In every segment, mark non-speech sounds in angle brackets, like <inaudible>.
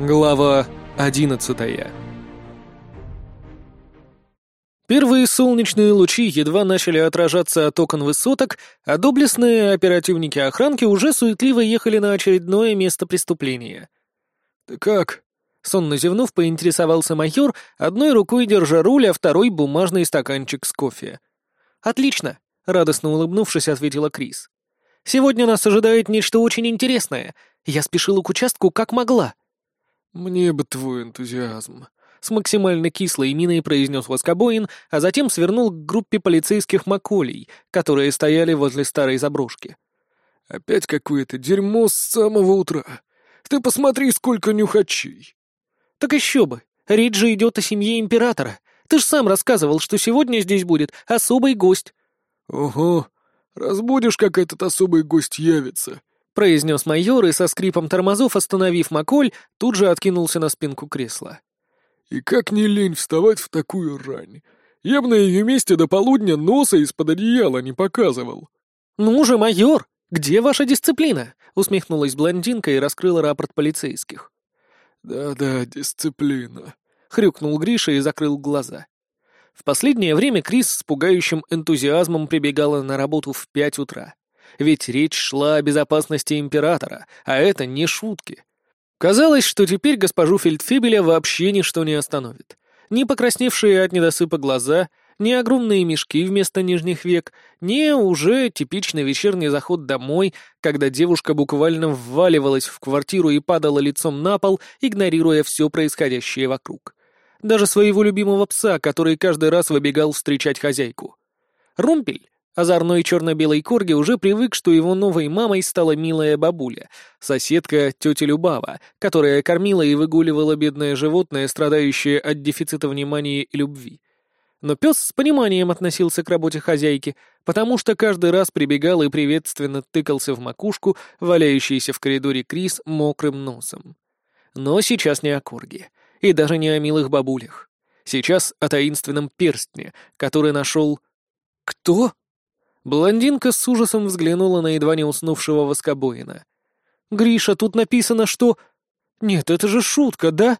Глава одиннадцатая Первые солнечные лучи едва начали отражаться от окон высоток, а доблестные оперативники охранки уже суетливо ехали на очередное место преступления. «Ты как?» — сонно зевнув, поинтересовался майор, одной рукой держа руль, а второй — бумажный стаканчик с кофе. «Отлично!» — радостно улыбнувшись, ответила Крис. «Сегодня нас ожидает нечто очень интересное. Я спешила к участку как могла». «Мне бы твой энтузиазм», — с максимально кислой миной произнес Воскобоин, а затем свернул к группе полицейских маколей, которые стояли возле старой заброшки. «Опять какое-то дерьмо с самого утра. Ты посмотри, сколько нюхачей!» «Так еще бы! Речь же идет о семье императора. Ты ж сам рассказывал, что сегодня здесь будет особый гость». «Ого! Разбудишь, как этот особый гость явится. — произнес майор и со скрипом тормозов, остановив Маколь, тут же откинулся на спинку кресла. «И как не лень вставать в такую рань? Я бы на ее месте до полудня носа из-под одеяла не показывал». «Ну же, майор, где ваша дисциплина?» — усмехнулась блондинка и раскрыла рапорт полицейских. «Да-да, дисциплина», — хрюкнул Гриша и закрыл глаза. В последнее время Крис с пугающим энтузиазмом прибегала на работу в пять утра. Ведь речь шла о безопасности императора, а это не шутки. Казалось, что теперь госпожу Фельдфебеля вообще ничто не остановит. Ни покрасневшие от недосыпа глаза, ни огромные мешки вместо нижних век, ни уже типичный вечерний заход домой, когда девушка буквально вваливалась в квартиру и падала лицом на пол, игнорируя все происходящее вокруг. Даже своего любимого пса, который каждый раз выбегал встречать хозяйку. Румпель Озорной черно-белый корги уже привык, что его новой мамой стала милая бабуля, соседка тетя Любава, которая кормила и выгуливала бедное животное, страдающее от дефицита внимания и любви. Но пес с пониманием относился к работе хозяйки, потому что каждый раз прибегал и приветственно тыкался в макушку, валяющийся в коридоре Крис мокрым носом. Но сейчас не о корге, и даже не о милых бабулях. Сейчас о таинственном перстне, который нашел... Кто? Блондинка с ужасом взглянула на едва не уснувшего воскобоина. «Гриша, тут написано, что...» «Нет, это же шутка, да?»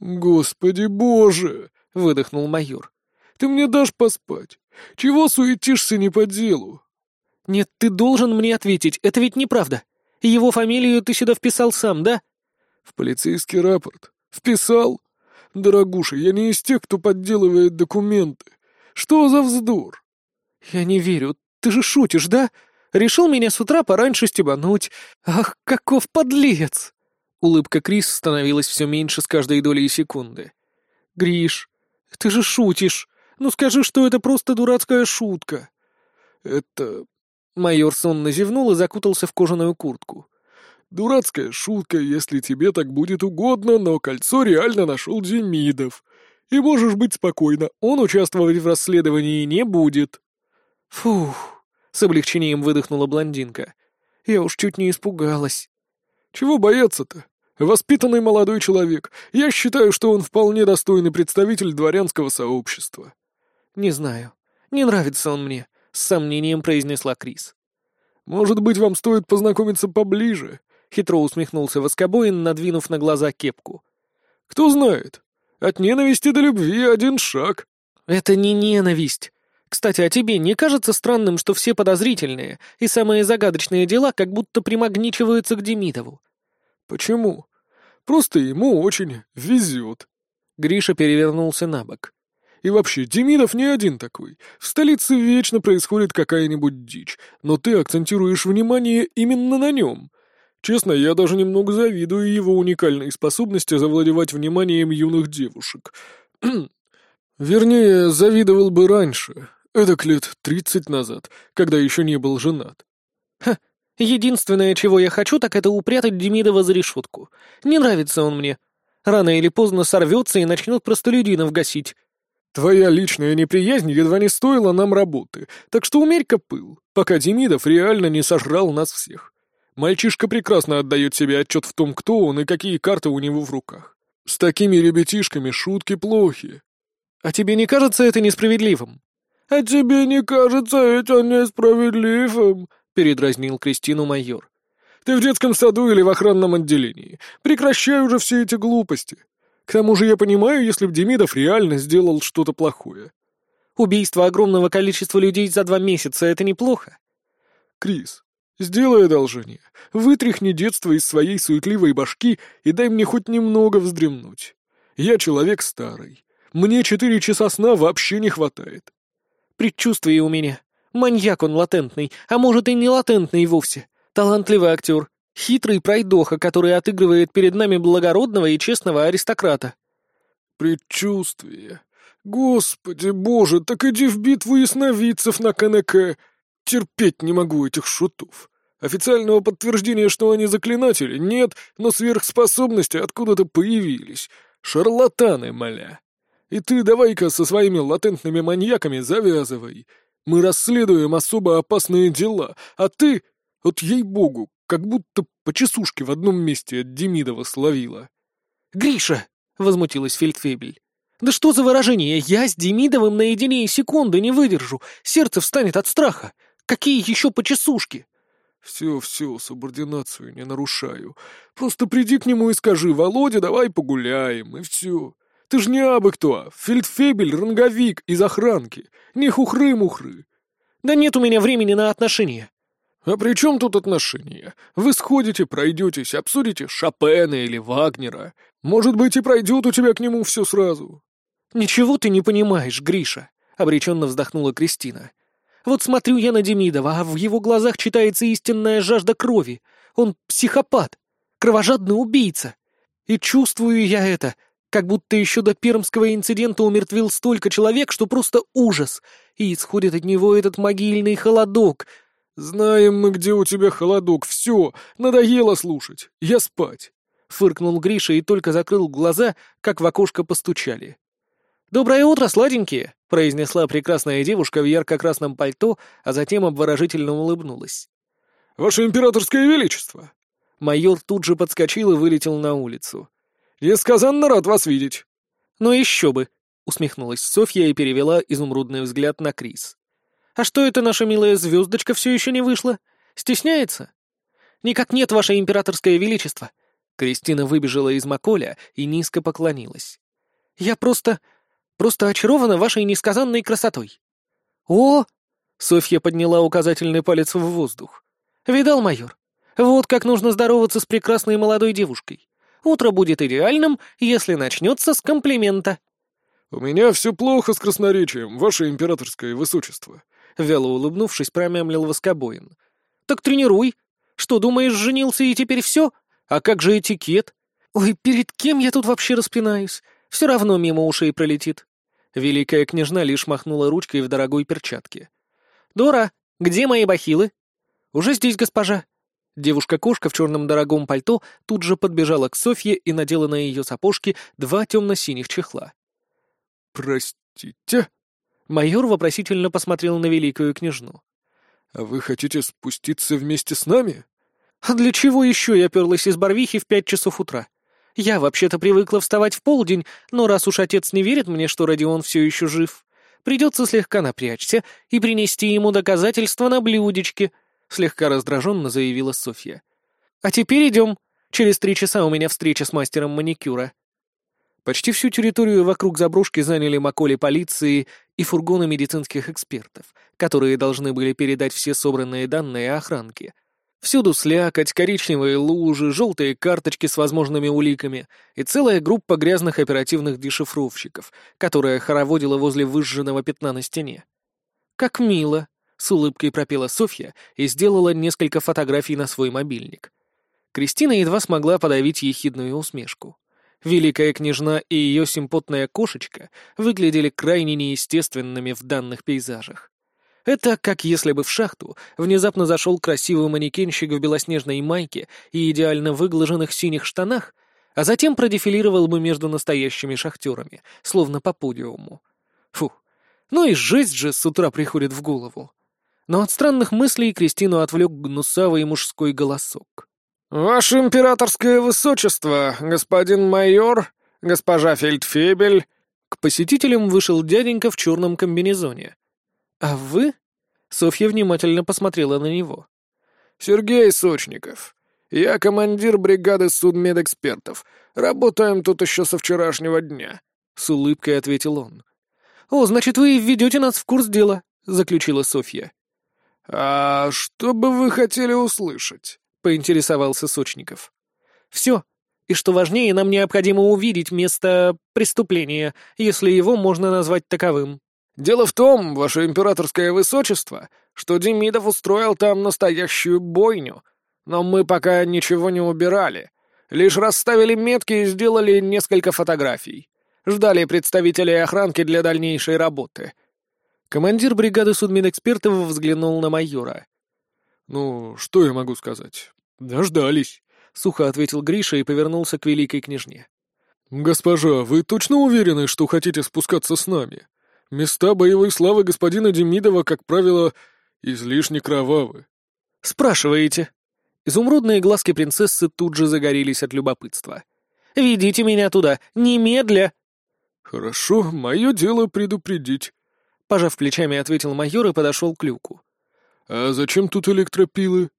«Господи боже!» — выдохнул майор. «Ты мне дашь поспать? Чего суетишься не по делу?» «Нет, ты должен мне ответить, это ведь неправда. Его фамилию ты сюда вписал сам, да?» «В полицейский рапорт. Вписал? Дорогуша, я не из тех, кто подделывает документы. Что за вздор?» «Я не верю. Ты же шутишь, да? Решил меня с утра пораньше стебануть. Ах, каков подлец!» Улыбка Крис становилась все меньше с каждой долей секунды. «Гриш, ты же шутишь. Ну скажи, что это просто дурацкая шутка». «Это...» Майор сонно зевнул и закутался в кожаную куртку. «Дурацкая шутка, если тебе так будет угодно, но кольцо реально нашел Демидов. И можешь быть спокойна, он участвовать в расследовании не будет». «Фух!» — с облегчением выдохнула блондинка. «Я уж чуть не испугалась». «Чего бояться-то? Воспитанный молодой человек. Я считаю, что он вполне достойный представитель дворянского сообщества». «Не знаю. Не нравится он мне», — с сомнением произнесла Крис. «Может быть, вам стоит познакомиться поближе?» — хитро усмехнулся Воскобоин, надвинув на глаза кепку. «Кто знает? От ненависти до любви один шаг». «Это не ненависть. Кстати, а тебе не кажется странным, что все подозрительные и самые загадочные дела как будто примагничиваются к Демидову? Почему? Просто ему очень везет. Гриша перевернулся на бок. И вообще, Демидов не один такой. В столице вечно происходит какая-нибудь дичь, но ты акцентируешь внимание именно на нем. Честно, я даже немного завидую его уникальной способности завладевать вниманием юных девушек. <clears throat> Вернее, завидовал бы раньше, Эдак лет тридцать назад, когда еще не был женат. Ха, единственное, чего я хочу, так это упрятать Демидова за решетку. Не нравится он мне. Рано или поздно сорвется и начнет простолюдинов гасить. Твоя личная неприязнь едва не стоила нам работы, так что умерь-ка пыл, пока Демидов реально не сожрал нас всех. Мальчишка прекрасно отдает себе отчет в том, кто он и какие карты у него в руках. С такими ребятишками шутки плохи. А тебе не кажется это несправедливым? «А тебе не кажется это несправедливым?» — передразнил Кристину майор. Ты в детском саду или в охранном отделении. Прекращай уже все эти глупости. К тому же я понимаю, если б Демидов реально сделал что-то плохое. Убийство огромного количества людей за два месяца — это неплохо. Крис, сделай одолжение. Вытряхни детство из своей суетливой башки и дай мне хоть немного вздремнуть. Я человек старый. Мне четыре часа сна вообще не хватает. Предчувствие у меня. Маньяк он латентный, а может и не латентный вовсе. Талантливый актер, хитрый пройдоха, который отыгрывает перед нами благородного и честного аристократа. Предчувствие. Господи боже, так иди в битву ясновидцев на КНК. Терпеть не могу этих шутов. Официального подтверждения, что они заклинатели, нет, но сверхспособности откуда-то появились. Шарлатаны, моля. И ты давай-ка со своими латентными маньяками завязывай. Мы расследуем особо опасные дела, а ты, вот ей-богу, как будто по часушке в одном месте от Демидова словила». «Гриша!» — возмутилась Фельдфебель. «Да что за выражение? Я с Демидовым наедине и секунды не выдержу. Сердце встанет от страха. Какие еще по часушке?» «Все, все, субординацию не нарушаю. Просто приди к нему и скажи, Володя, давай погуляем, и все. Ты ж не абы кто, фельдфебель, ранговик из охранки. Не хухры-мухры. Да нет у меня времени на отношения. А при чем тут отношения? Вы сходите, пройдетесь, обсудите Шопена или Вагнера. Может быть, и пройдет у тебя к нему все сразу. Ничего ты не понимаешь, Гриша, — обреченно вздохнула Кристина. Вот смотрю я на Демидова, а в его глазах читается истинная жажда крови. Он психопат, кровожадный убийца. И чувствую я это, как будто еще до пермского инцидента умертвил столько человек, что просто ужас, и исходит от него этот могильный холодок. «Знаем мы, где у тебя холодок, все, надоело слушать, я спать», — фыркнул Гриша и только закрыл глаза, как в окошко постучали. «Доброе утро, сладенькие!» — произнесла прекрасная девушка в ярко-красном пальто, а затем обворожительно улыбнулась. «Ваше императорское величество!» Майор тут же подскочил и вылетел на улицу. «Несказанно рад вас видеть!» «Ну еще бы!» — усмехнулась Софья и перевела изумрудный взгляд на Крис. «А что это наша милая звездочка все еще не вышла? Стесняется?» «Никак нет, ваше императорское величество!» Кристина выбежала из Маколя и низко поклонилась. «Я просто... просто очарована вашей несказанной красотой!» «О!» — Софья подняла указательный палец в воздух. «Видал, майор? Вот как нужно здороваться с прекрасной молодой девушкой. Утро будет идеальным, если начнется с комплимента». «У меня все плохо с красноречием, ваше императорское высочество», — вяло улыбнувшись, промямлил Воскобоин. «Так тренируй. Что, думаешь, женился и теперь все? А как же этикет? Ой, перед кем я тут вообще распинаюсь? Все равно мимо ушей пролетит». Великая княжна лишь махнула ручкой в дорогой перчатке. «Дора, где мои бахилы?» «Уже здесь, госпожа», Девушка-кошка в черном дорогом пальто тут же подбежала к Софье и надела на ее сапожки два темно-синих чехла. «Простите?» Майор вопросительно посмотрел на великую княжну. «А вы хотите спуститься вместе с нами?» «А для чего еще я перлась из Барвихи в пять часов утра? Я вообще-то привыкла вставать в полдень, но раз уж отец не верит мне, что Родион все еще жив, придется слегка напрячься и принести ему доказательства на блюдечке», слегка раздраженно заявила Софья. «А теперь идем. Через три часа у меня встреча с мастером маникюра». Почти всю территорию вокруг заброшки заняли маколи полиции и фургоны медицинских экспертов, которые должны были передать все собранные данные охранке. Всюду слякоть, коричневые лужи, желтые карточки с возможными уликами и целая группа грязных оперативных дешифровщиков, которая хороводила возле выжженного пятна на стене. «Как мило!» С улыбкой пропела Софья и сделала несколько фотографий на свой мобильник. Кристина едва смогла подавить ехидную усмешку. Великая княжна и ее симпотная кошечка выглядели крайне неестественными в данных пейзажах. Это как если бы в шахту внезапно зашел красивый манекенщик в белоснежной майке и идеально выглаженных синих штанах, а затем продефилировал бы между настоящими шахтерами, словно по подиуму. Фу, ну и жесть же с утра приходит в голову но от странных мыслей Кристину отвлек гнусавый мужской голосок. «Ваше императорское высочество, господин майор, госпожа Фельдфебель...» К посетителям вышел дяденька в черном комбинезоне. «А вы?» Софья внимательно посмотрела на него. «Сергей Сочников. «Я командир бригады судмедэкспертов. Работаем тут еще со вчерашнего дня», — с улыбкой ответил он. «О, значит, вы введете нас в курс дела», — заключила Софья. «А что бы вы хотели услышать?» — поинтересовался Сочников. «Все. И что важнее, нам необходимо увидеть место преступления, если его можно назвать таковым». «Дело в том, ваше императорское высочество, что Демидов устроил там настоящую бойню, но мы пока ничего не убирали. Лишь расставили метки и сделали несколько фотографий. Ждали представителей охранки для дальнейшей работы». Командир бригады судмедэкспертов взглянул на майора. «Ну, что я могу сказать? Дождались», — сухо ответил Гриша и повернулся к великой княжне. «Госпожа, вы точно уверены, что хотите спускаться с нами? Места боевой славы господина Демидова, как правило, излишне кровавы». «Спрашиваете?» Изумрудные глазки принцессы тут же загорелись от любопытства. «Ведите меня туда, немедля!» «Хорошо, мое дело предупредить», — пожав плечами, ответил майор и подошел к люку. «А зачем тут электропилы?»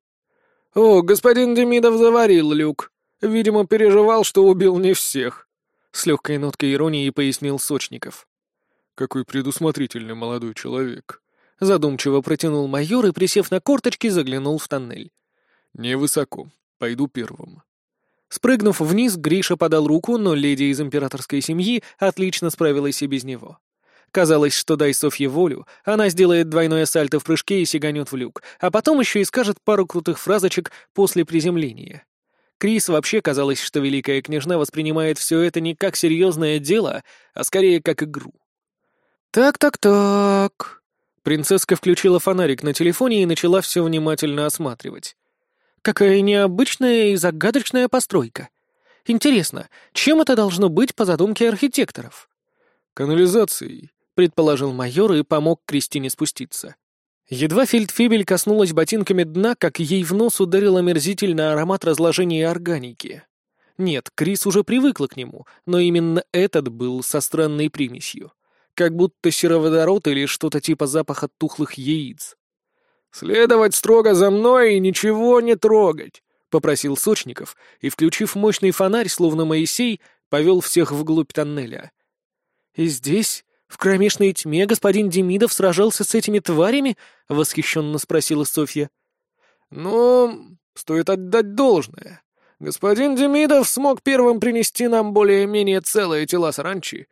«О, господин Демидов заварил люк. Видимо, переживал, что убил не всех», — с легкой ноткой иронии пояснил Сочников. «Какой предусмотрительный молодой человек», — задумчиво протянул майор и, присев на корточки, заглянул в тоннель. «Невысоко. Пойду первым». Спрыгнув вниз, Гриша подал руку, но леди из императорской семьи отлично справилась и без него. Казалось, что дай Софье волю, она сделает двойное сальто в прыжке и сиганет в люк, а потом еще и скажет пару крутых фразочек после приземления. Крис вообще казалось, что великая княжна воспринимает все это не как серьезное дело, а скорее как игру. «Так-так-так...» Принцесска включила фонарик на телефоне и начала все внимательно осматривать. «Какая необычная и загадочная постройка. Интересно, чем это должно быть по задумке архитекторов?» «Канализацией», — предположил майор и помог Кристине спуститься. Едва фельдфебель коснулась ботинками дна, как ей в нос ударил омерзительный аромат разложения органики. Нет, Крис уже привыкла к нему, но именно этот был со странной примесью. Как будто сероводород или что-то типа запаха тухлых яиц. «Следовать строго за мной и ничего не трогать», — попросил Сочников, и, включив мощный фонарь, словно Моисей, повел всех вглубь тоннеля. «И здесь «В кромешной тьме господин Демидов сражался с этими тварями?» — восхищенно спросила Софья. «Ну, стоит отдать должное. Господин Демидов смог первым принести нам более-менее целые тела саранчи.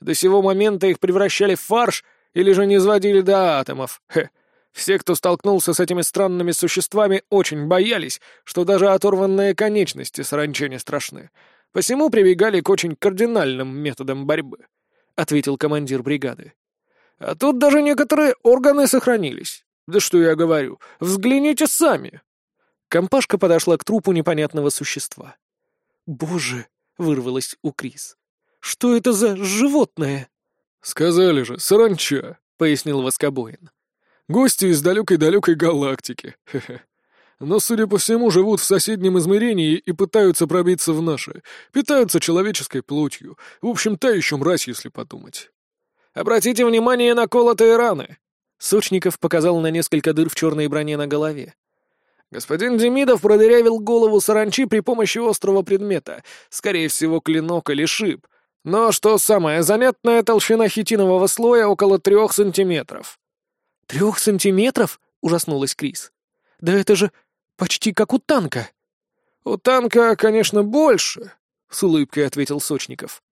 До сего момента их превращали в фарш или же не изводили до атомов. Хе. Все, кто столкнулся с этими странными существами, очень боялись, что даже оторванные конечности саранче не страшны. Посему прибегали к очень кардинальным методам борьбы. — ответил командир бригады. «А тут даже некоторые органы сохранились. Да что я говорю, взгляните сами!» Компашка подошла к трупу непонятного существа. «Боже!» — вырвалось у Крис. «Что это за животное?» «Сказали же, саранча», — пояснил Воскобоин. «Гости из далекой-далекой галактики. Хе -хе но, судя по всему, живут в соседнем измерении и пытаются пробиться в наше, питаются человеческой плотью. В общем, та еще мразь, если подумать. «Обратите внимание на колотые раны!» Сочников показал на несколько дыр в черной броне на голове. Господин Демидов продырявил голову саранчи при помощи острого предмета, скорее всего, клинок или шип. Но, что самое заметное, толщина хитинового слоя около трех сантиметров. «Трех сантиметров?» — ужаснулась Крис. «Да это же Почти как у танка». «У танка, конечно, больше», — с улыбкой ответил Сочников.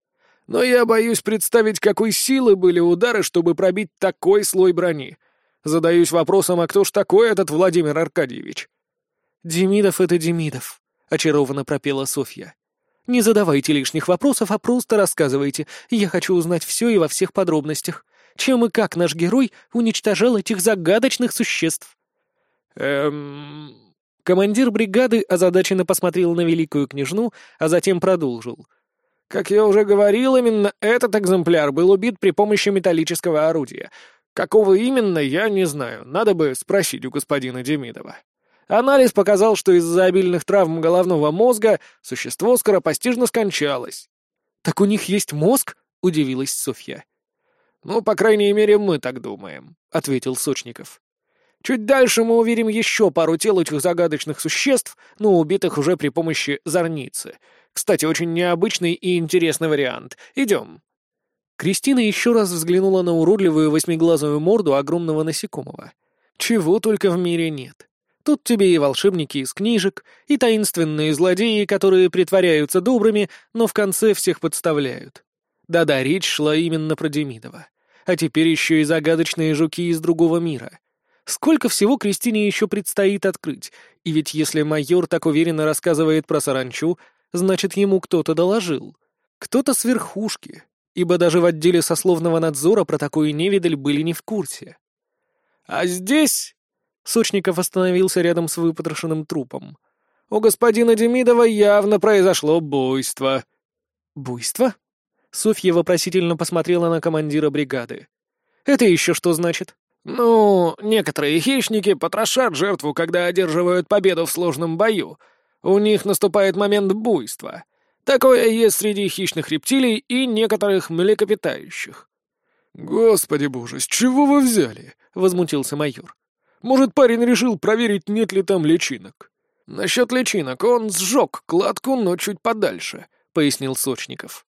«Но я боюсь представить, какой силы были удары, чтобы пробить такой слой брони. Задаюсь вопросом, а кто ж такой этот Владимир Аркадьевич?» «Демидов — это Демидов», — очарованно пропела Софья. «Не задавайте лишних вопросов, а просто рассказывайте. Я хочу узнать все и во всех подробностях. Чем и как наш герой уничтожал этих загадочных существ?» «Эм...» Командир бригады озадаченно посмотрел на великую княжну, а затем продолжил. «Как я уже говорил, именно этот экземпляр был убит при помощи металлического орудия. Какого именно, я не знаю, надо бы спросить у господина Демидова. Анализ показал, что из-за обильных травм головного мозга существо скоропостижно скончалось». «Так у них есть мозг?» — удивилась Софья. «Ну, по крайней мере, мы так думаем», — ответил Сочников. Чуть дальше мы увидим еще пару тел этих загадочных существ, но убитых уже при помощи зорницы. Кстати, очень необычный и интересный вариант. Идем». Кристина еще раз взглянула на уродливую восьмиглазую морду огромного насекомого. Чего только в мире нет. Тут тебе и волшебники из книжек, и таинственные злодеи, которые притворяются добрыми, но в конце всех подставляют. Да-да, речь шла именно про Демидова. А теперь еще и загадочные жуки из другого мира. Сколько всего Кристине еще предстоит открыть, и ведь если майор так уверенно рассказывает про саранчу, значит, ему кто-то доложил. Кто-то с верхушки, ибо даже в отделе сословного надзора про такую невидаль были не в курсе. «А здесь...» — Сочников остановился рядом с выпотрошенным трупом. «У господина Демидова явно произошло буйство». «Буйство?» Софья вопросительно посмотрела на командира бригады. «Это еще что значит?» «Ну, некоторые хищники потрошат жертву, когда одерживают победу в сложном бою. У них наступает момент буйства. Такое есть среди хищных рептилий и некоторых млекопитающих». «Господи боже, с чего вы взяли?» — возмутился майор. «Может, парень решил проверить, нет ли там личинок?» «Насчет личинок он сжег кладку, но чуть подальше», — пояснил Сочников.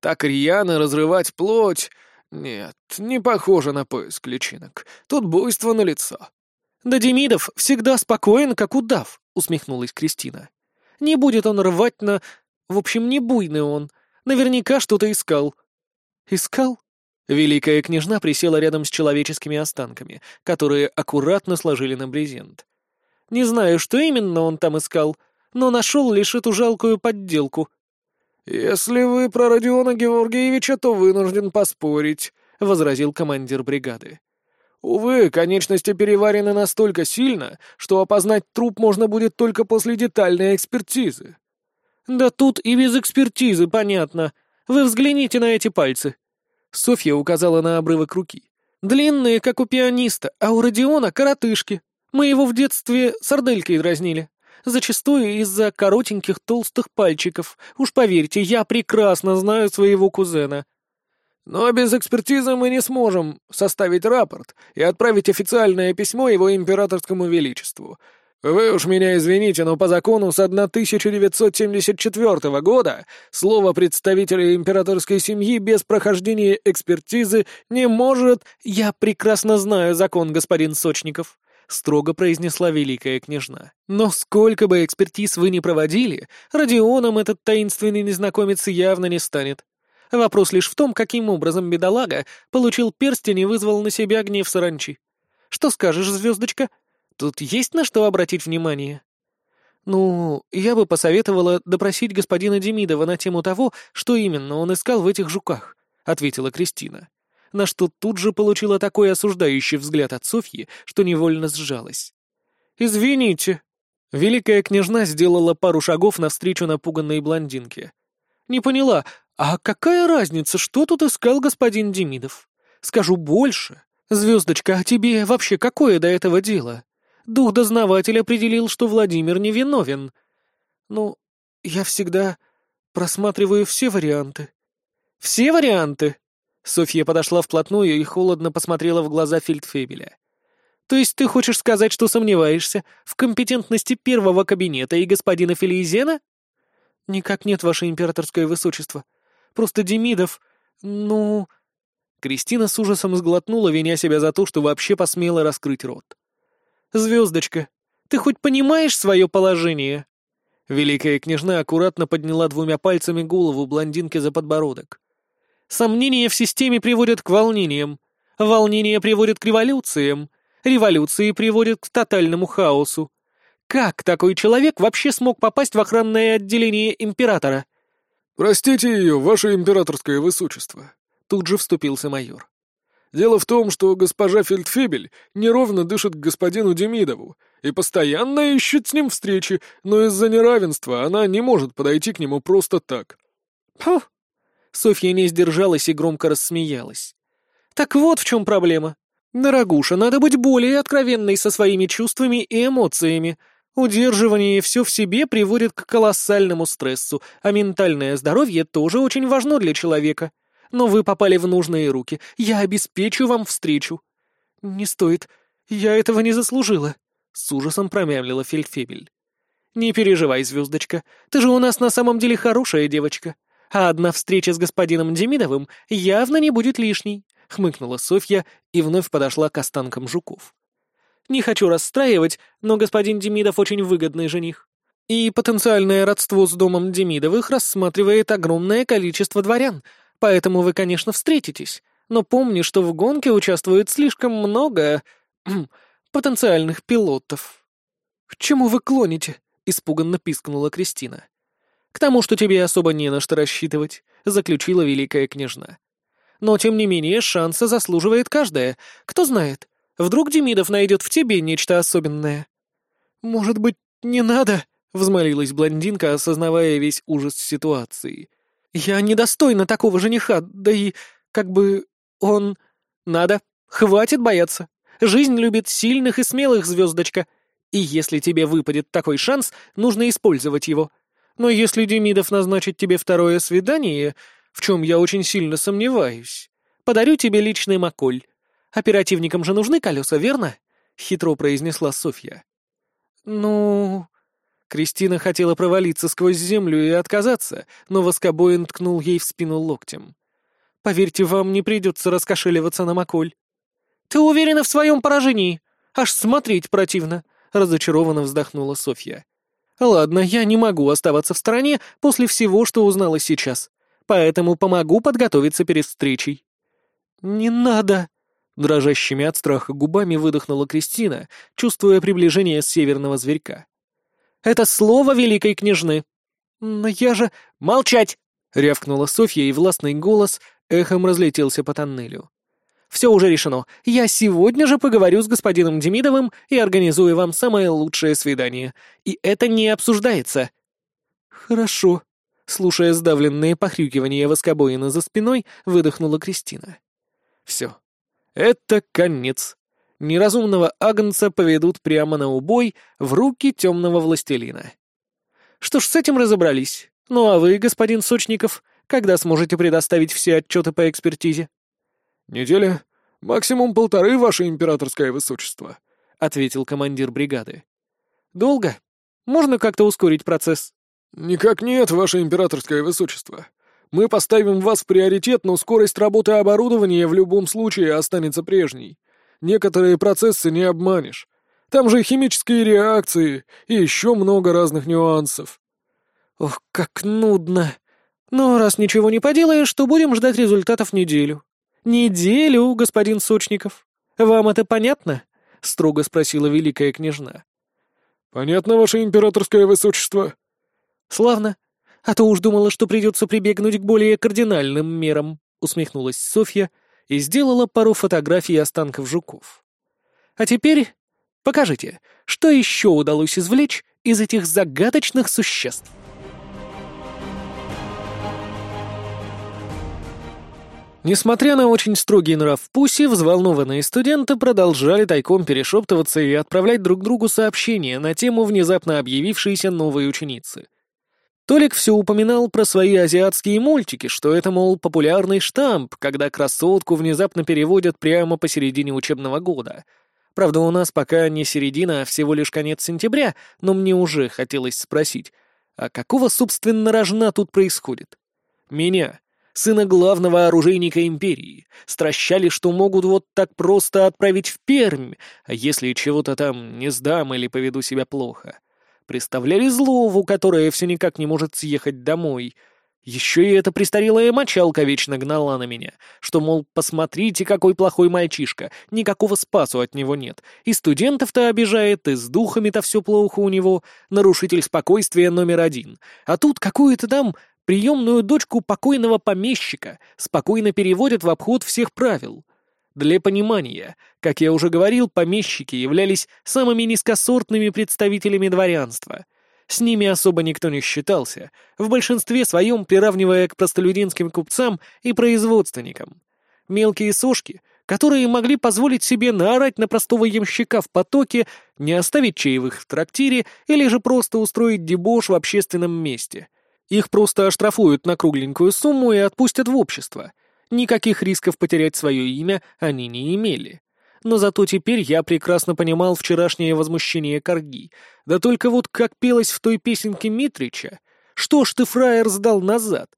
«Так рьяно разрывать плоть...» «Нет, не похоже на поиск личинок. Тут буйство на лицо. «Да Демидов всегда спокоен, как удав», — усмехнулась Кристина. «Не будет он рвать на... В общем, не буйный он. Наверняка что-то искал». «Искал?» Великая княжна присела рядом с человеческими останками, которые аккуратно сложили на брезент. «Не знаю, что именно он там искал, но нашел лишь эту жалкую подделку». «Если вы про Родиона Георгиевича, то вынужден поспорить», — возразил командир бригады. «Увы, конечности переварены настолько сильно, что опознать труп можно будет только после детальной экспертизы». «Да тут и без экспертизы, понятно. Вы взгляните на эти пальцы». Софья указала на обрывок руки. «Длинные, как у пианиста, а у Родиона коротышки. Мы его в детстве сарделькой дразнили. Зачастую из-за коротеньких толстых пальчиков. Уж поверьте, я прекрасно знаю своего кузена». «Но без экспертизы мы не сможем составить рапорт и отправить официальное письмо его императорскому величеству. Вы уж меня извините, но по закону с 1974 года слово представителя императорской семьи без прохождения экспертизы не может... Я прекрасно знаю закон, господин Сочников строго произнесла великая княжна. «Но сколько бы экспертиз вы ни проводили, Родионом этот таинственный незнакомец явно не станет. Вопрос лишь в том, каким образом бедолага получил перстень и вызвал на себя гнев саранчи. Что скажешь, звездочка? Тут есть на что обратить внимание?» «Ну, я бы посоветовала допросить господина Демидова на тему того, что именно он искал в этих жуках», — ответила Кристина на что тут же получила такой осуждающий взгляд от Софьи, что невольно сжалась. «Извините». Великая княжна сделала пару шагов навстречу напуганной блондинке. «Не поняла, а какая разница, что тут искал господин Демидов? Скажу больше. Звездочка, а тебе вообще какое до этого дело? Дух-дознаватель определил, что Владимир невиновен. Ну, я всегда просматриваю все варианты». «Все варианты?» Софья подошла вплотную и холодно посмотрела в глаза Фельдфебеля. «То есть ты хочешь сказать, что сомневаешься в компетентности первого кабинета и господина Фелизена?» «Никак нет, ваше императорское высочество. Просто Демидов... ну...» Кристина с ужасом сглотнула, виня себя за то, что вообще посмела раскрыть рот. «Звездочка, ты хоть понимаешь свое положение?» Великая княжна аккуратно подняла двумя пальцами голову блондинки за подбородок. Сомнения в системе приводят к волнениям. Волнения приводят к революциям. Революции приводят к тотальному хаосу. Как такой человек вообще смог попасть в охранное отделение императора? «Простите ее, ваше императорское высочество», — тут же вступился майор. «Дело в том, что госпожа Фельдфебель неровно дышит к господину Демидову и постоянно ищет с ним встречи, но из-за неравенства она не может подойти к нему просто так». «Пф, Софья не сдержалась и громко рассмеялась. «Так вот в чем проблема. Дорогуша, надо быть более откровенной со своими чувствами и эмоциями. Удерживание все в себе приводит к колоссальному стрессу, а ментальное здоровье тоже очень важно для человека. Но вы попали в нужные руки. Я обеспечу вам встречу». «Не стоит. «Я этого не заслужила», — с ужасом промямлила Фельдфебель. «Не переживай, звездочка, ты же у нас на самом деле хорошая девочка, а одна встреча с господином Демидовым явно не будет лишней», — хмыкнула Софья и вновь подошла к останкам жуков. «Не хочу расстраивать, но господин Демидов очень выгодный жених. И потенциальное родство с домом Демидовых рассматривает огромное количество дворян, поэтому вы, конечно, встретитесь, но помни, что в гонке участвует слишком много потенциальных пилотов». «К чему вы клоните?» — испуганно пискнула Кристина. «К тому, что тебе особо не на что рассчитывать», — заключила великая княжна. «Но, тем не менее, шанса заслуживает каждая. Кто знает, вдруг Демидов найдет в тебе нечто особенное». «Может быть, не надо?» — взмолилась блондинка, осознавая весь ужас ситуации. «Я недостойна такого жениха, да и, как бы, он...» «Надо. Хватит бояться. Жизнь любит сильных и смелых, звездочка. И если тебе выпадет такой шанс, нужно использовать его. Но если Демидов назначит тебе второе свидание, в чем я очень сильно сомневаюсь, подарю тебе личный маколь. Оперативникам же нужны колеса, верно?» — хитро произнесла Софья. «Ну...» Кристина хотела провалиться сквозь землю и отказаться, но воскобоин ткнул ей в спину локтем. «Поверьте, вам не придется раскошеливаться на маколь». «Ты уверена в своем поражении? Аж смотреть противно», — разочарованно вздохнула Софья. «Ладно, я не могу оставаться в стороне после всего, что узнала сейчас, поэтому помогу подготовиться перед встречей». «Не надо!» — дрожащими от страха губами выдохнула Кристина, чувствуя приближение северного зверька. «Это слово великой княжны!» «Но я же...» «Молчать!» — рявкнула Софья, и властный голос эхом разлетелся по тоннелю. Все уже решено. Я сегодня же поговорю с господином Демидовым и организую вам самое лучшее свидание. И это не обсуждается». «Хорошо», — слушая сдавленные похрюкивания воскобоина за спиной, выдохнула Кристина. «Все. Это конец. Неразумного агнца поведут прямо на убой в руки темного властелина». «Что ж, с этим разобрались. Ну а вы, господин Сочников, когда сможете предоставить все отчеты по экспертизе?» «Неделя? Максимум полторы, ваше императорское высочество», — ответил командир бригады. «Долго? Можно как-то ускорить процесс?» «Никак нет, ваше императорское высочество. Мы поставим вас в приоритет, но скорость работы оборудования в любом случае останется прежней. Некоторые процессы не обманешь. Там же химические реакции и еще много разных нюансов». «Ох, как нудно. Но раз ничего не поделаешь, то будем ждать результатов неделю», «Неделю, господин Сочников. Вам это понятно?» — строго спросила великая княжна. «Понятно, ваше императорское высочество». «Славно. А то уж думала, что придется прибегнуть к более кардинальным мерам», — усмехнулась Софья и сделала пару фотографий останков жуков. «А теперь покажите, что еще удалось извлечь из этих загадочных существ». Несмотря на очень строгий нрав Пуси, взволнованные студенты продолжали тайком перешептываться и отправлять друг другу сообщения на тему внезапно объявившейся новой ученицы. Толик все упоминал про свои азиатские мультики, что это, мол, популярный штамп, когда красотку внезапно переводят прямо посередине учебного года. Правда, у нас пока не середина, а всего лишь конец сентября, но мне уже хотелось спросить, а какого, собственно, рожна тут происходит? Меня сына главного оружейника империи, стращали, что могут вот так просто отправить в Пермь, а если чего-то там не сдам или поведу себя плохо. Представляли Злову, которая все никак не может съехать домой. Еще и эта престарелая мочалка вечно гнала на меня, что, мол, посмотрите, какой плохой мальчишка, никакого спасу от него нет. И студентов-то обижает, и с духами-то все плохо у него, нарушитель спокойствия номер один. А тут какую-то там приемную дочку покойного помещика спокойно переводят в обход всех правил. Для понимания, как я уже говорил, помещики являлись самыми низкосортными представителями дворянства. С ними особо никто не считался, в большинстве своем приравнивая к простолюдинским купцам и производственникам. Мелкие сошки, которые могли позволить себе наорать на простого ямщика в потоке, не оставить чаевых в трактире или же просто устроить дебош в общественном месте — их просто оштрафуют на кругленькую сумму и отпустят в общество. Никаких рисков потерять свое имя они не имели. но зато теперь я прекрасно понимал вчерашнее возмущение Карги. Да только вот как пелось в той песенке Митрича, что ж ты, фраер, сдал назад?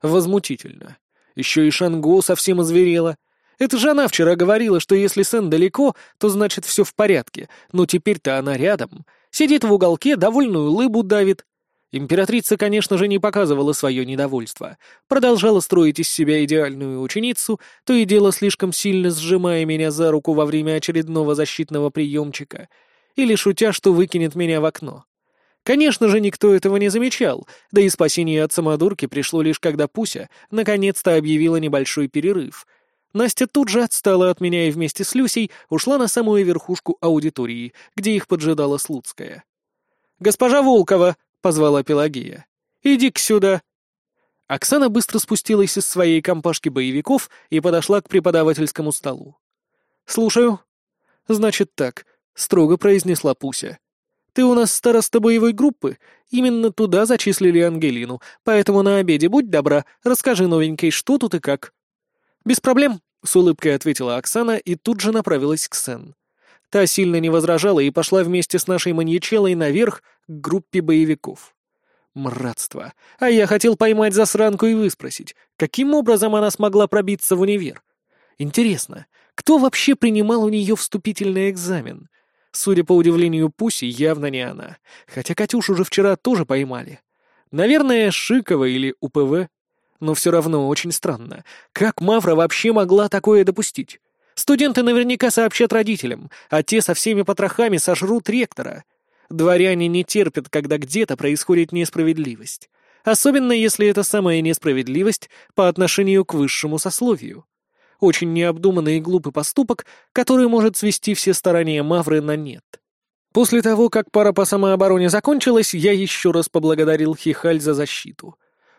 Возмутительно. Еще и Шанго совсем озверела. Это же она вчера говорила, что если Сэн далеко, то значит все в порядке, но теперь-то она рядом. Сидит в уголке, довольную лыбу давит. Императрица, конечно же, не показывала свое недовольство. Продолжала строить из себя идеальную ученицу, то и дело слишком сильно сжимая меня за руку во время очередного защитного приемчика, или шутя, что выкинет меня в окно. Конечно же, никто этого не замечал, да и спасение от самодурки пришло лишь когда Пуся наконец-то объявила небольшой перерыв. Настя тут же отстала от меня и вместе с Люсей ушла на самую верхушку аудитории, где их поджидала Слуцкая. «Госпожа Волкова!» — позвала Пелагея. «Иди-ка сюда!» Оксана быстро спустилась из своей компашки боевиков и подошла к преподавательскому столу. «Слушаю». «Значит так», — строго произнесла Пуся. Ты у нас староста боевой группы. Именно туда зачислили Ангелину, поэтому на обеде будь добра, расскажи новенькой, что тут и как». «Без проблем», — с улыбкой ответила Оксана и тут же направилась к Сен. Та сильно не возражала и пошла вместе с нашей маньячелой наверх к группе боевиков. Мратство. А я хотел поймать засранку и выспросить, каким образом она смогла пробиться в универ. Интересно, кто вообще принимал у нее вступительный экзамен? Судя по удивлению Пуси, явно не она. Хотя Катюш уже вчера тоже поймали. Наверное, Шикова или УПВ. Но все равно очень странно. Как Мавра вообще могла такое допустить? Студенты наверняка сообщат родителям, а те со всеми потрохами сожрут ректора. Дворяне не терпят, когда где-то происходит несправедливость. Особенно если это самая несправедливость по отношению к высшему сословию очень необдуманный и глупый поступок, который может свести все старания Мавры на нет. После того, как пара по самообороне закончилась, я еще раз поблагодарил Хихаль за защиту.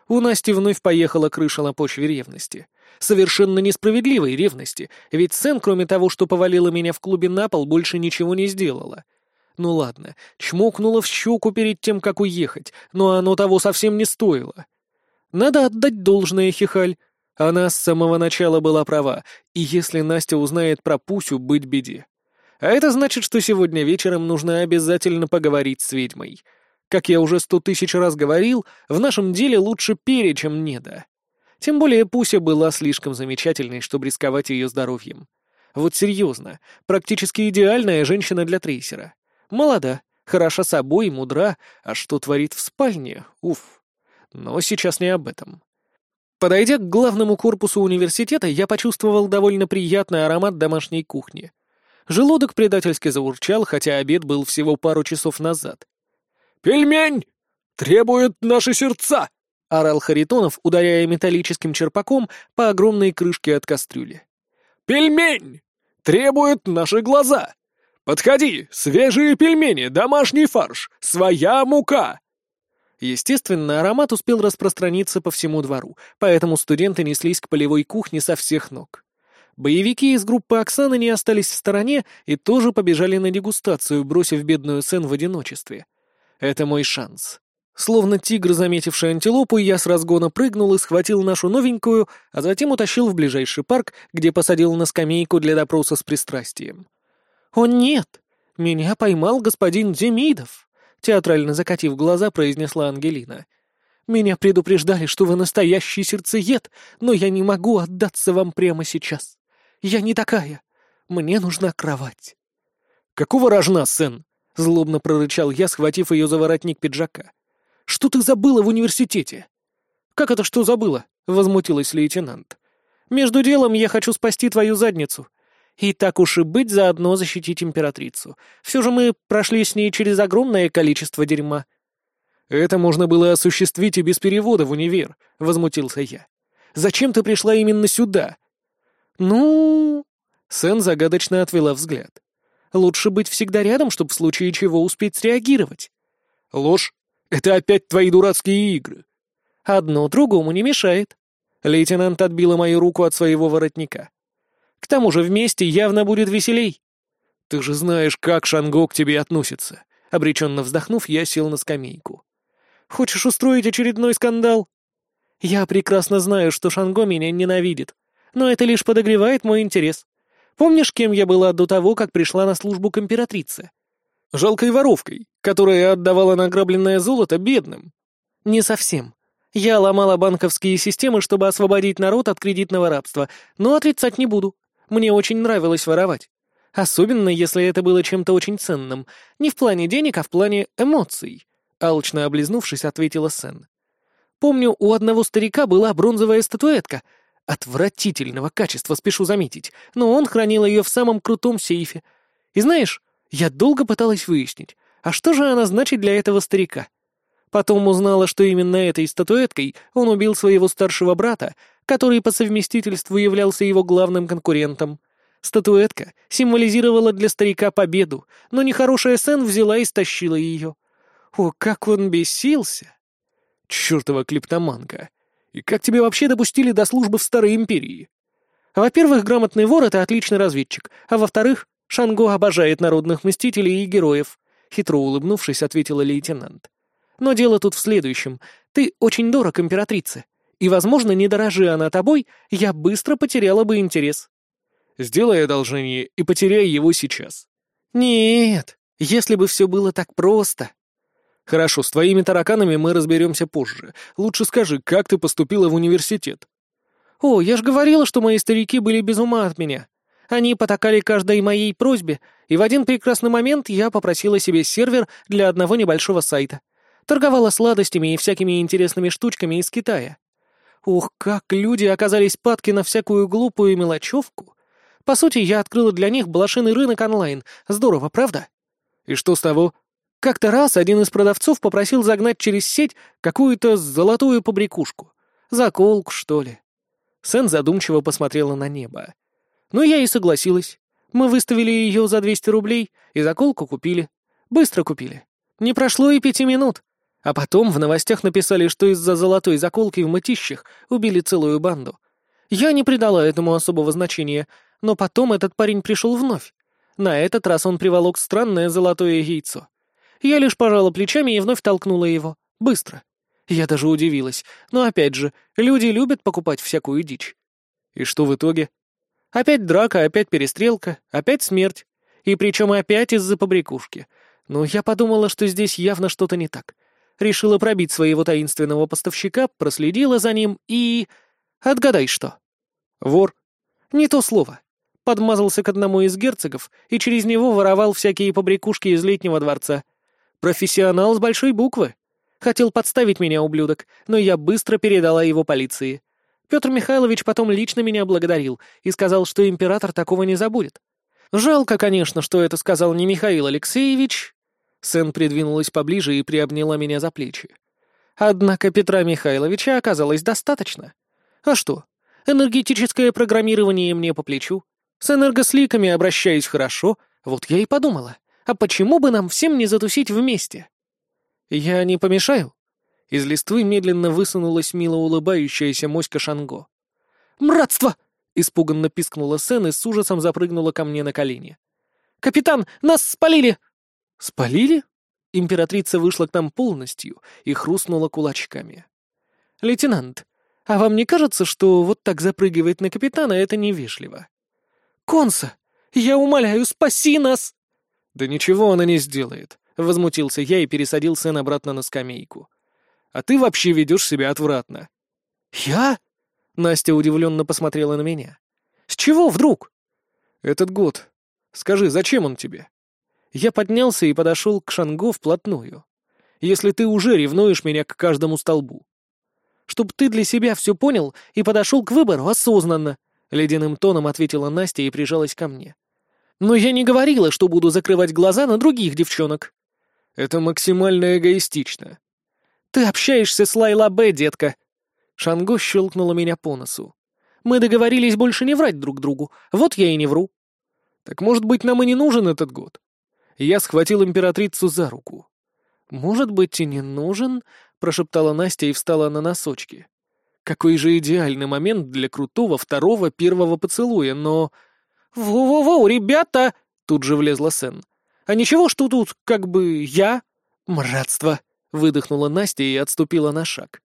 У Насти вновь поехала крыша на почве ревности. Совершенно несправедливой ревности, ведь Сен, кроме того, что повалила меня в клубе на пол, больше ничего не сделала. Ну ладно, чмокнула в щеку перед тем, как уехать, но оно того совсем не стоило. Надо отдать должное Хихаль. Она с самого начала была права, и если Настя узнает про Пусю, быть беде. А это значит, что сегодня вечером нужно обязательно поговорить с ведьмой. Как я уже сто тысяч раз говорил, в нашем деле лучше пере, чем неда. Тем более Пуся была слишком замечательной, чтобы рисковать ее здоровьем. Вот серьезно, практически идеальная женщина для трейсера. Молода, хороша собой, мудра, а что творит в спальне, уф. Но сейчас не об этом. Подойдя к главному корпусу университета, я почувствовал довольно приятный аромат домашней кухни. Желудок предательски заурчал, хотя обед был всего пару часов назад. «Пельмень! Требуют наши сердца!» — орал Харитонов, ударяя металлическим черпаком по огромной крышке от кастрюли. «Пельмень! Требуют наши глаза! Подходи, свежие пельмени, домашний фарш, своя мука!» Естественно, аромат успел распространиться по всему двору, поэтому студенты неслись к полевой кухне со всех ног. Боевики из группы Оксаны не остались в стороне и тоже побежали на дегустацию, бросив бедную Сен в одиночестве. Это мой шанс. Словно тигр, заметивший антилопу, я с разгона прыгнул и схватил нашу новенькую, а затем утащил в ближайший парк, где посадил на скамейку для допроса с пристрастием. «О нет! Меня поймал господин Демидов!» театрально закатив глаза, произнесла Ангелина. «Меня предупреждали, что вы настоящий сердцеед, но я не могу отдаться вам прямо сейчас. Я не такая. Мне нужна кровать». «Какого рожна, сын?» — злобно прорычал я, схватив ее за воротник пиджака. «Что ты забыла в университете?» «Как это что забыла?» — возмутилась лейтенант. «Между делом я хочу спасти твою задницу. И так уж и быть, заодно защитить императрицу. Все же мы прошли с ней через огромное количество дерьма». «Это можно было осуществить и без перевода в универ», — возмутился я. «Зачем ты пришла именно сюда?» «Ну...» — Сэн загадочно отвела взгляд. «Лучше быть всегда рядом, чтобы в случае чего успеть среагировать». «Ложь. Это опять твои дурацкие игры». «Одно другому не мешает». Лейтенант отбила мою руку от своего воротника. К тому же вместе явно будет веселей. Ты же знаешь, как Шанго к тебе относится. Обреченно вздохнув, я сел на скамейку. Хочешь устроить очередной скандал? Я прекрасно знаю, что Шанго меня ненавидит, но это лишь подогревает мой интерес. Помнишь, кем я была до того, как пришла на службу к императрице? Жалкой воровкой, которая отдавала награбленное золото бедным. Не совсем. Я ломала банковские системы, чтобы освободить народ от кредитного рабства, но отрицать не буду. Мне очень нравилось воровать. Особенно, если это было чем-то очень ценным. Не в плане денег, а в плане эмоций. Алчно облизнувшись, ответила Сен. Помню, у одного старика была бронзовая статуэтка. Отвратительного качества, спешу заметить. Но он хранил ее в самом крутом сейфе. И знаешь, я долго пыталась выяснить, а что же она значит для этого старика? Потом узнала, что именно этой статуэткой он убил своего старшего брата, который по совместительству являлся его главным конкурентом. Статуэтка символизировала для старика победу, но нехорошая Сен взяла и стащила ее. О, как он бесился! Чёртова клептоманка! И как тебе вообще допустили до службы в Старой Империи? Во-первых, грамотный вор — это отличный разведчик, а во-вторых, Шанго обожает народных мстителей и героев, — хитро улыбнувшись, ответила лейтенант. Но дело тут в следующем. Ты очень дорог императрице, и, возможно, не дорожи она тобой, я быстро потеряла бы интерес. Сделай одолжение и потеряй его сейчас. Нет, если бы все было так просто. Хорошо, с твоими тараканами мы разберемся позже. Лучше скажи, как ты поступила в университет? О, я ж говорила, что мои старики были без ума от меня. Они потакали каждой моей просьбе, и в один прекрасный момент я попросила себе сервер для одного небольшого сайта. Торговала сладостями и всякими интересными штучками из Китая. Ух, как люди оказались падки на всякую глупую мелочевку. По сути, я открыла для них блошиный рынок онлайн. Здорово, правда? И что с того? Как-то раз один из продавцов попросил загнать через сеть какую-то золотую побрякушку. Заколку, что ли. Сэн задумчиво посмотрела на небо. Ну, я и согласилась. Мы выставили ее за 200 рублей и заколку купили. Быстро купили. Не прошло и пяти минут. А потом в новостях написали, что из-за золотой заколки в мытищах убили целую банду. Я не придала этому особого значения, но потом этот парень пришел вновь. На этот раз он приволок странное золотое яйцо. Я лишь пожала плечами и вновь толкнула его. Быстро. Я даже удивилась. Но опять же, люди любят покупать всякую дичь. И что в итоге? Опять драка, опять перестрелка, опять смерть. И причем опять из-за побрякушки. Но я подумала, что здесь явно что-то не так. Решила пробить своего таинственного поставщика, проследила за ним и... Отгадай, что? Вор. Не то слово. Подмазался к одному из герцогов и через него воровал всякие побрякушки из летнего дворца. Профессионал с большой буквы. Хотел подставить меня, ублюдок, но я быстро передала его полиции. Петр Михайлович потом лично меня благодарил и сказал, что император такого не забудет. Жалко, конечно, что это сказал не Михаил Алексеевич. Сэн придвинулась поближе и приобняла меня за плечи. Однако Петра Михайловича оказалось достаточно. А что? Энергетическое программирование мне по плечу. С энергосликами обращаюсь хорошо, вот я и подумала. А почему бы нам всем не затусить вместе? Я не помешаю? Из листвы медленно высунулась мило улыбающаяся моська Шанго. «Мратство!» — испуганно пискнула Сен и с ужасом запрыгнула ко мне на колени. «Капитан, нас спалили!» «Спалили?» Императрица вышла к нам полностью и хрустнула кулачками. «Лейтенант, а вам не кажется, что вот так запрыгивать на капитана — это невежливо?» «Конса, я умоляю, спаси нас!» «Да ничего она не сделает», — возмутился я и пересадил Сэн обратно на скамейку. «А ты вообще ведешь себя отвратно». «Я?» — Настя удивленно посмотрела на меня. «С чего вдруг?» «Этот год. Скажи, зачем он тебе?» Я поднялся и подошел к Шанго вплотную. «Если ты уже ревнуешь меня к каждому столбу». «Чтоб ты для себя все понял и подошел к выбору осознанно», — ледяным тоном ответила Настя и прижалась ко мне. Но я не говорила, что буду закрывать глаза на других девчонок. Это максимально эгоистично. Ты общаешься с Лайла Б, детка. Шанго щелкнула меня по носу. Мы договорились больше не врать друг другу. Вот я и не вру. Так может быть, нам и не нужен этот год? Я схватил императрицу за руку. «Может быть, и не нужен?» — прошептала Настя и встала на носочки. Какой же идеальный момент для крутого второго первого поцелуя, но «Воу-воу-воу, ребята!» — тут же влезла Сен. «А ничего, что тут, как бы, я?» «Мратство!» — выдохнула Настя и отступила на шаг.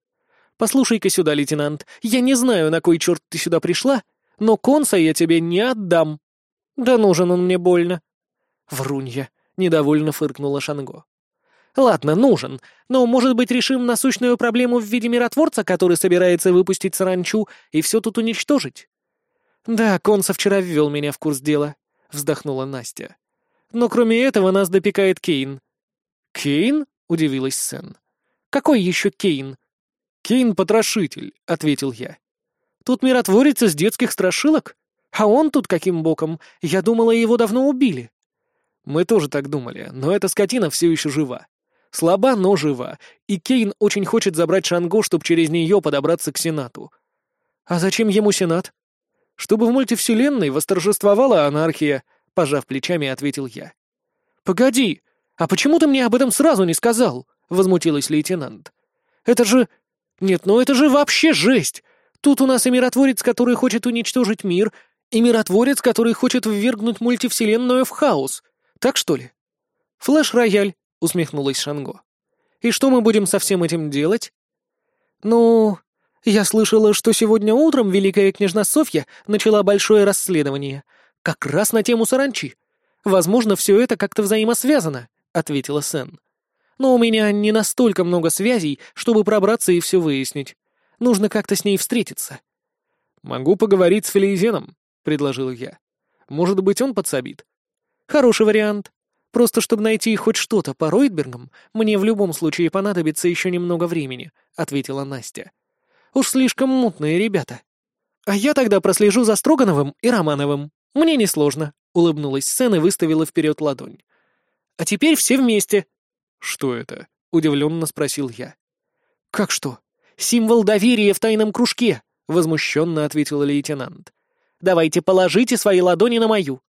«Послушай-ка сюда, лейтенант, я не знаю, на кой черт ты сюда пришла, но конса я тебе не отдам». Да нужен он мне больно. Врунья, недовольно фыркнула Шанго. Ладно, нужен, но, может быть, решим насущную проблему в виде миротворца, который собирается выпустить саранчу и все тут уничтожить? Да, Конса вчера ввел меня в курс дела, вздохнула Настя. Но кроме этого нас допекает Кейн. Кейн? Удивилась Сен. Какой еще Кейн? Кейн-потрошитель, ответил я. Тут миротворец из детских страшилок? А он тут каким боком? Я думала, его давно убили. Мы тоже так думали, но эта скотина все еще жива. Слаба, но жива, и Кейн очень хочет забрать Шанго, чтобы через нее подобраться к Сенату. А зачем ему Сенат? Чтобы в мультивселенной восторжествовала анархия, пожав плечами, ответил я. Погоди, а почему ты мне об этом сразу не сказал? Возмутилась лейтенант. Это же... Нет, ну это же вообще жесть! Тут у нас и миротворец, который хочет уничтожить мир, и миротворец, который хочет ввергнуть мультивселенную в хаос. Так что ли? Флэш-рояль, усмехнулась Шанго. «И что мы будем со всем этим делать?» «Ну, я слышала, что сегодня утром Великая княжна Софья начала большое расследование, как раз на тему саранчи. Возможно, все это как-то взаимосвязано», — ответила Сен. «Но у меня не настолько много связей, чтобы пробраться и все выяснить. Нужно как-то с ней встретиться». «Могу поговорить с Филизеном», — предложил я. «Может быть, он подсобит?» «Хороший вариант. Просто чтобы найти хоть что-то по Ройтбергам, мне в любом случае понадобится еще немного времени», — ответила Настя. «Уж слишком мутные ребята». «А я тогда прослежу за Строгановым и Романовым. Мне несложно», — улыбнулась Сен и выставила вперед ладонь. «А теперь все вместе». «Что это?» — удивленно спросил я. «Как что? Символ доверия в тайном кружке», — возмущенно ответила лейтенант. «Давайте положите свои ладони на мою».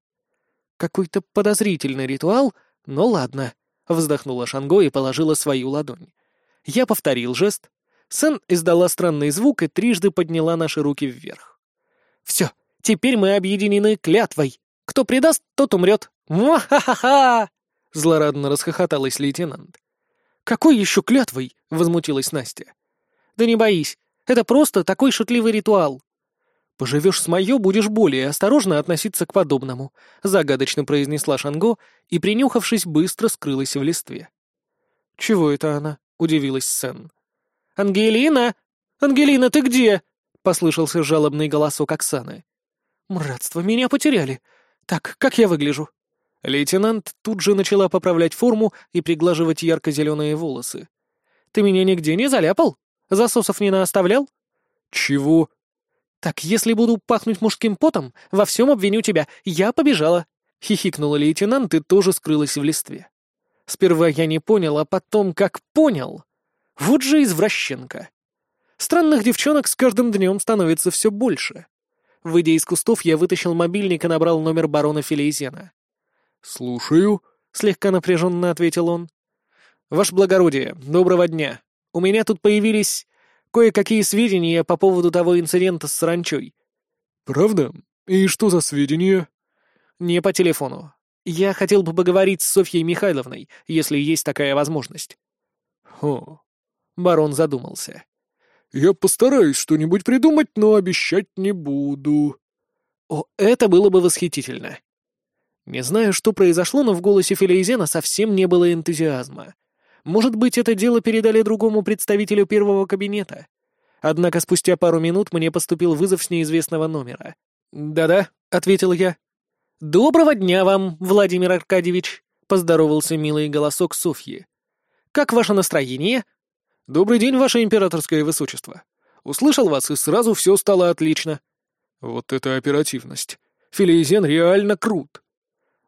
Какой-то подозрительный ритуал, но ладно. Вздохнула Шанго и положила свою ладонь. Я повторил жест. Сэн издала странный звук и трижды подняла наши руки вверх. «Все, теперь мы объединены клятвой. Кто предаст, тот умрет. Ха-ха-ха!» Злорадно расхохоталась лейтенант. «Какой еще клятвой?» — возмутилась Настя. «Да не боись, это просто такой шутливый ритуал. «Поживешь с Майо, будешь более осторожно относиться к подобному», — загадочно произнесла Шанго и, принюхавшись, быстро скрылась в листве. «Чего это она?» — удивилась Сен. «Ангелина! Ангелина, ты где?» — послышался жалобный голосок Оксаны. «Мратство, меня потеряли. Так, как я выгляжу?» Лейтенант тут же начала поправлять форму и приглаживать ярко-зеленые волосы. «Ты меня нигде не заляпал? Засосов не наоставлял?» «Чего?» «Так если буду пахнуть мужским потом, во всем обвиню тебя. Я побежала!» — хихикнула лейтенант и тоже скрылась в листве. Сперва я не понял, а потом как понял. Вот же извращенка. Странных девчонок с каждым днем становится все больше. Выйдя из кустов, я вытащил мобильник и набрал номер барона Филейзена. «Слушаю», — слегка напряженно ответил он. «Ваше благородие, доброго дня. У меня тут появились кое-какие сведения по поводу того инцидента с саранчой». «Правда? И что за сведения?» «Не по телефону. Я хотел бы поговорить с Софьей Михайловной, если есть такая возможность». «Хо...» Барон задумался. «Я постараюсь что-нибудь придумать, но обещать не буду». «О, это было бы восхитительно». Не знаю, что произошло, но в голосе Филейзена совсем не было энтузиазма. Может быть, это дело передали другому представителю первого кабинета. Однако спустя пару минут мне поступил вызов с неизвестного номера. «Да-да», — ответил я. «Доброго дня вам, Владимир Аркадьевич», — поздоровался милый голосок Софьи. «Как ваше настроение?» «Добрый день, ваше императорское высочество. Услышал вас, и сразу все стало отлично». «Вот это оперативность. Филизен реально крут».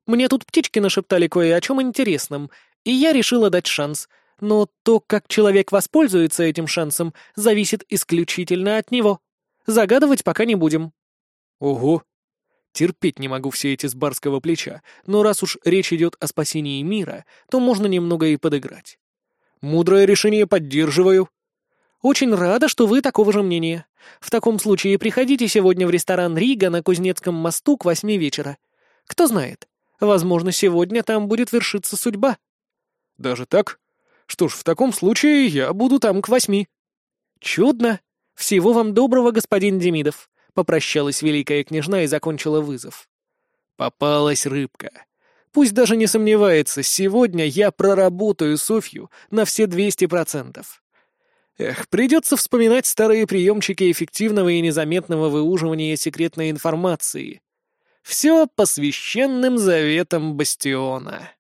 «Мне тут птички нашептали кое о чем интересном, и я решила дать шанс, но то, как человек воспользуется этим шансом, зависит исключительно от него. Загадывать пока не будем». «Ого!» Терпеть не могу все эти с барского плеча, но раз уж речь идет о спасении мира, то можно немного и подыграть. Мудрое решение поддерживаю. Очень рада, что вы такого же мнения. В таком случае приходите сегодня в ресторан Рига на Кузнецком мосту к восьми вечера. Кто знает, возможно, сегодня там будет вершиться судьба. Даже так? Что ж, в таком случае я буду там к восьми. Чудно. Всего вам доброго, господин Демидов, попрощалась великая княжна и закончила вызов. Попалась рыбка. Пусть даже не сомневается, сегодня я проработаю Софью на все 200%. Эх, придется вспоминать старые приемчики эффективного и незаметного выуживания секретной информации. Все по священным заветам Бастиона.